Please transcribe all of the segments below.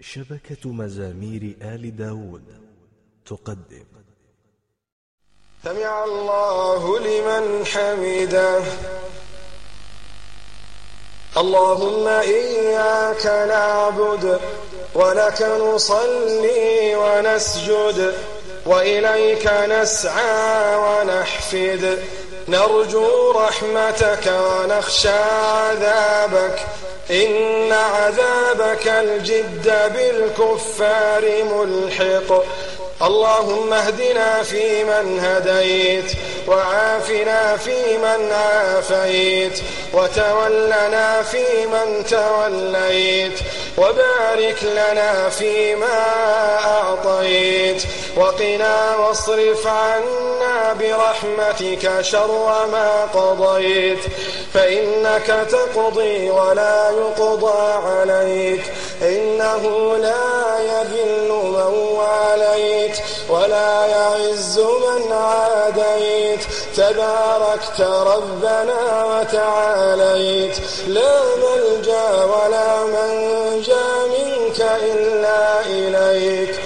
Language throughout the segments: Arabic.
شبكة مزامير آل داود تقدم. سمع الله لمن حمده. اللهم إياك نعبد ولك نصلي ونسجد وإليك نسعى ونحفد. نرجو رحمتك ونخشى عذابك. إن عذابك الجد بالكفار ملحق. اللهم اهدنا فيمن هديت وعافنا فيمن عافيت وتولنا فيمن توليت وبارك لنا فيما أعطيت. وقنا واصرف عنا برحمتك شر ما قضيت فإنك تقضي ولا يقضى عليك إنه لا يذل من واليت ولا يعز من عاديت تباركت ربنا وتعاليت لا ملجأ ولا منجأ منك إلا إليك.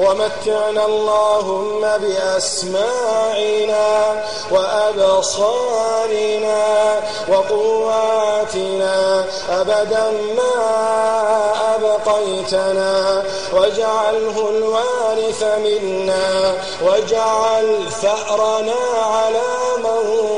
ومتعنا اللهم بأسماعنا وأبصارنا وقواتنا. أبدا ما أبقيتنا. واجعله الوارث منا. واجعل ثأرنا على من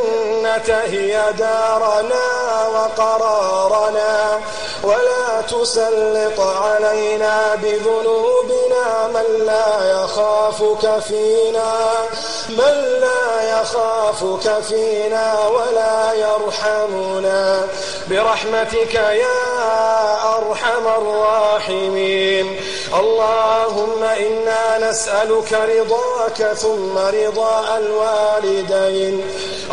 هي دارنا وقرارنا ولا تسلط علينا بذنوبنا من لا يخافك فينا من لا يخافك فينا ولا يرحمنا برحمتك يا أرحم الراحمين اللهم إنا نسألك رضاك ثم رضا الوالدين.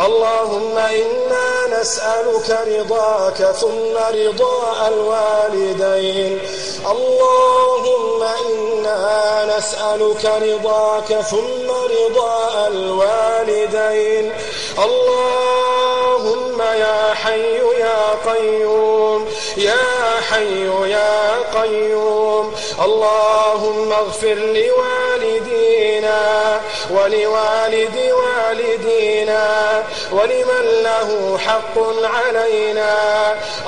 اللهم إنا نسألك رضاك ثم رضا الوالدين. اللهم إنا نسألك رضاك ثم رضا الوالدين. اللهم يا حي يا قيوم يا حي يا قيوم. اللهم اغفر لوالدينا ولوالد والدينا ولمن له حق علينا.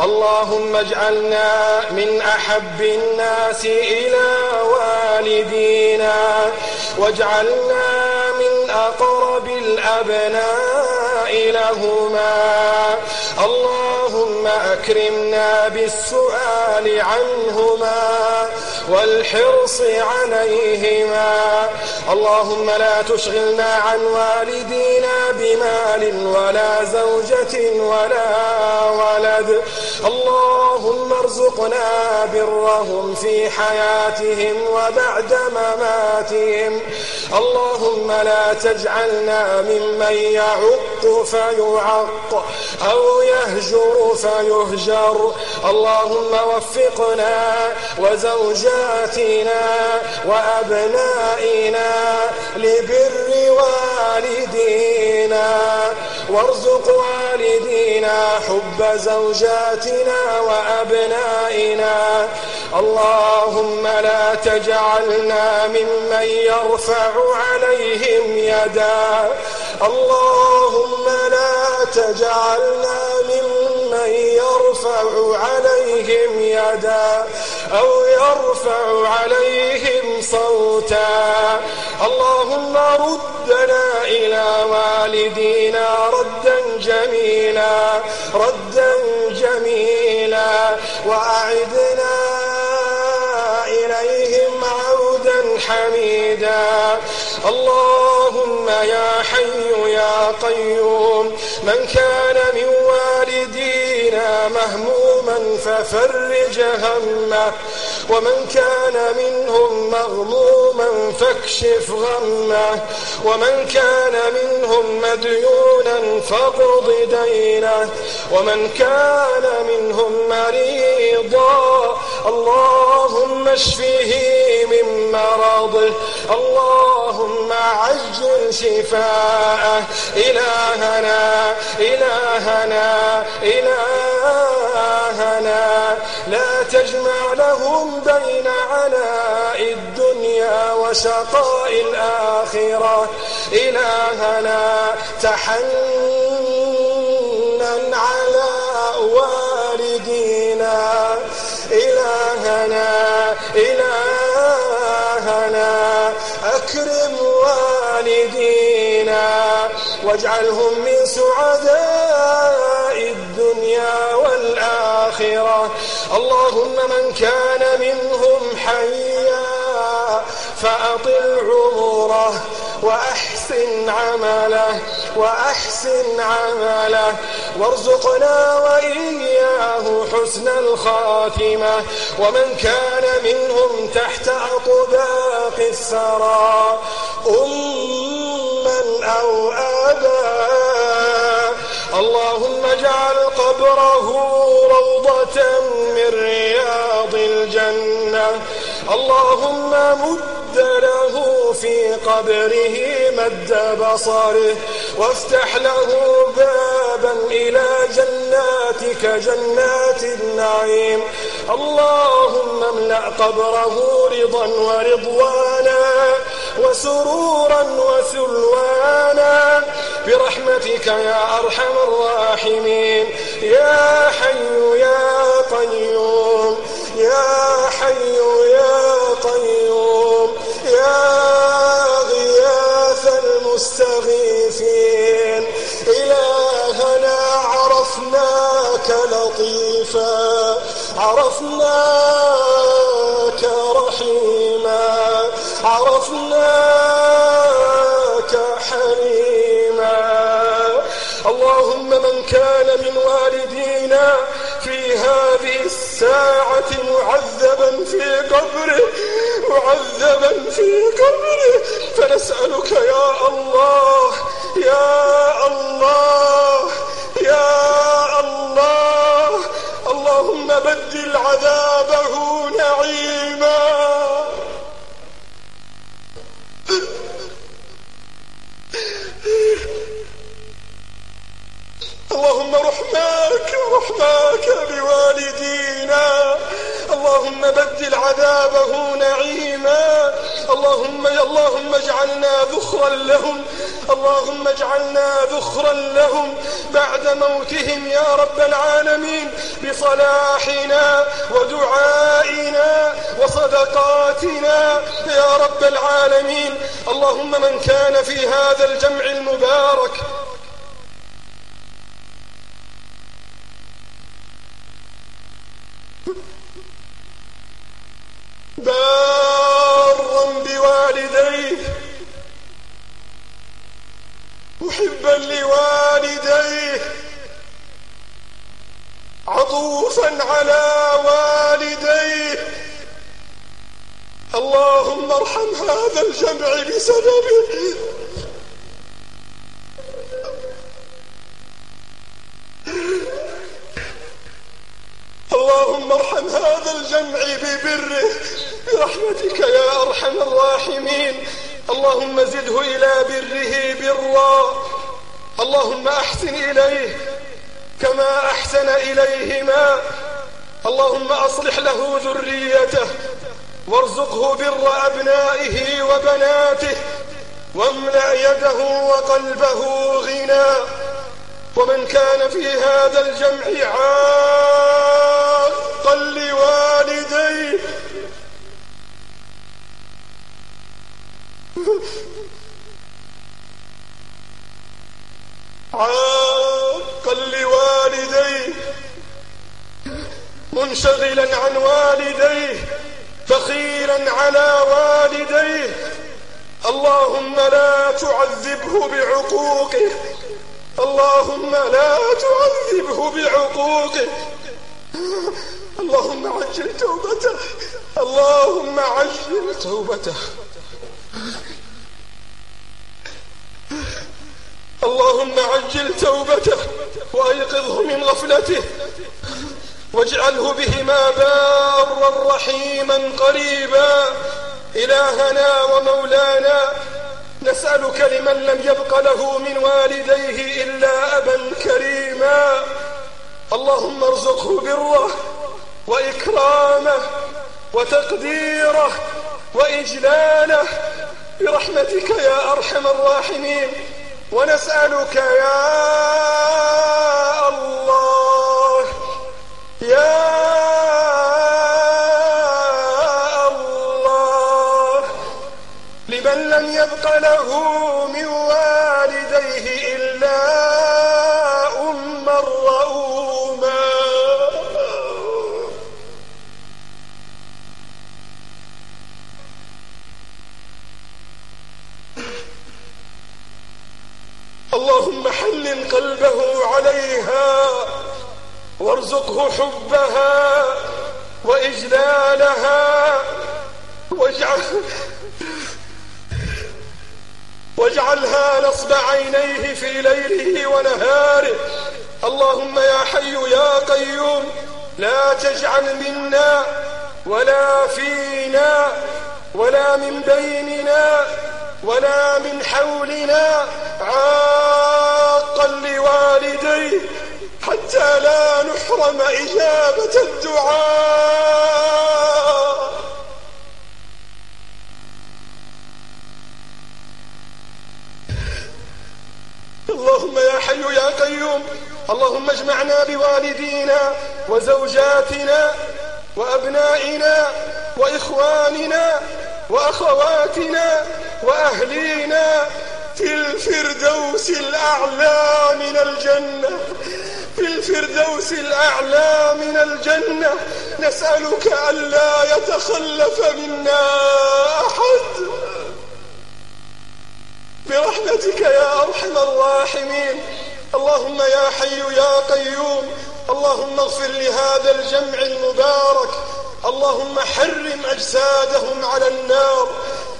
اللهم اجعلنا من أحب الناس إلى والدينا. واجعلنا من أقرب الأبناء لهما. اللهم أكرمنا بالسؤال عنهما. والحرص عليهما. اللهم لا تشغلنا عن والدينا بمال ولا زوجة ولا ولد. اللهم ارزقنا برهم في حياتهم وبعد مماتهم. اللهم لا تجعلنا ممن يعق فيعق أو يهجر فيهجر. اللهم وفقنا وزوجاتنا وأبنائنا لبر والدينا. وارزق والدينا حب زوجاتنا وأبنائنا اللهم لا تجعلنا ممن يرفع عليهم يدا. اللهم لا تجعلنا ممن يرفع عليهم يدا أو يرفع عليهم صوتا. اللهم ردنا إلى والدينا ردا جميلا. جميلا وأعدنا إليهم عودا حميدا. اللهم يا حي يا قيوم من كان من والدينا مهموما ففرج همه. ومن كان منهم مغموما فاكشف غمه. ومن كان منهم مديونا فاقض دينه. ومن كان منهم مريضا اللهم اشفه من مرضه. اللهم عجل شفاءه. إلهنا إلهنا إلهنا. لا تجمع لهم بين عناء الدنيا وشقاء الآخرة. إلهنا تحنن على والدينا. إلهنا إلهنا أكرم والدينا. واجعلهم من سعداء الدنيا والآخرة اللهم من كان منهم حيا فأطل عمره وأحسن عمله وأحسن عمله. وارزقنا وإياه حسن الخاتمة. ومن كان منهم تحت أطباق السرى أما أو أبا. اللهم اجعل قبره روضة من رياض الجنة. اللهم مد له في قبره مد بصره وافتح له بابا إلى جناتك جنات النعيم. اللهم املأ قبره رضا ورضوانا وسرورا وسلوانا. برحمتك يا أرحم الراحمين. يا اللهم من كان من والدينا في هذه الساعة معذبا في قبره معذبا في قبره. فنسألك يا الله يا الله يا الله اللهم بدل عذابه نعيما. اللهم رحماك رحماك بوالدينا. اللهم بدل عذابه نعيما. اللهم اللهم اجعلنا ذخرا لهم. اللهم اجعلنا ذخرا لهم. بعد موتهم يا رب العالمين بصلاحنا ودعائنا وصدقاتنا يا رب العالمين. اللهم من كان في هذا الجمع المبارك بارا بوالديه. محبا لوالديه. عطوفا على والديه. اللهم ارحم هذا الجمع بسببه اللهم ارحم هذا الجمع ببره برحمتك يا أرحم الراحمين اللهم زده إلى بره برا. اللهم أحسن إليه كما أحسن إليهما. اللهم أصلح له ذريته وارزقه بر أبنائه وبناته واملأ يده وقلبه غنى. ومن كان في هذا الجمع عاق عاقا لوالديه عاقا لوالديه منشغلا عن والديه فخيرا على والديه. اللهم لا تعذبه بعقوقه اللهم لا تعذبه بعقوقه. اللهم عجل توبته اللهم عجل توبته. اللهم عجل توبته وأيقظه من غفلته واجعله بهما بارا رحيما قريبا. إلهنا ومولانا نسألك لمن لم يبق له من والديه إلا أبا كريما. اللهم ارزقه بره وإكرامه وتقديره وإجلاله برحمتك يا أرحم الراحمين. ونسألك يا اللهم حنن قلبه عليها وارزقه حبها وإجلالها واجعل واجعلها نصب عينيه في ليله ونهاره. اللهم يا حي يا قيوم لا تجعل منا ولا فينا ولا من بيننا ولا من حولنا عاقا لوالديه حتى لا نحرم إجابة الدعاء. اللهم يا حي يا قيوم اللهم اجمعنا بوالدينا وزوجاتنا وأبنائنا وإخواننا وأخواتنا وأهلينا في الفردوس الأعلى من الجنة في الفردوس الأعلى من الجنة. نسألك ألا يتخلف منا أحد. برحمتك يا أرحم الراحمين. اللهم يا حي يا قيوم. اللهم اغفر لهذا الجمع المبارك. اللهم حرم أجسادهم على النار.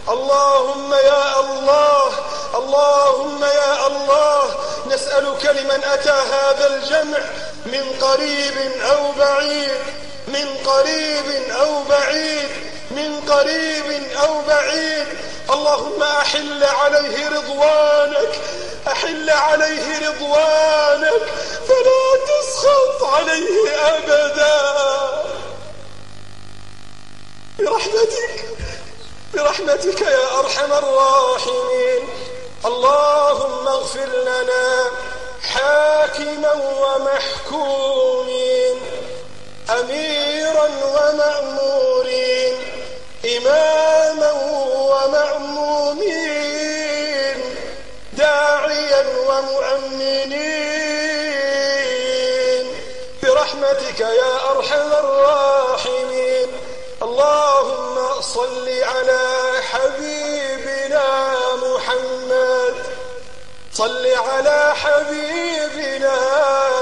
اللهم يا الله اللهم يا الله نسألك لمن أتى هذا الجمع من قريب أو بعيد من قريب أو بعيد من قريب أو بعيد. اللهم أحل عليه رضوانك أحل عليه رضوانك فلا تسخط عليه أبدا. برحمتك برحمتك يا أرحم الراحمين. اللهم اغفر لنا حاكما ومحكومين أميرا ومأمورين إماما ومأمومين داعيا ومؤمنين. برحمتك يا أرحم الراحمين. اللهم صل على حبيبنا صل على حبيبنا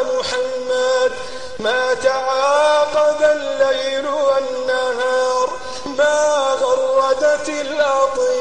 محمد. ما تعاقب الليل والنهار ما غردت الأطيار.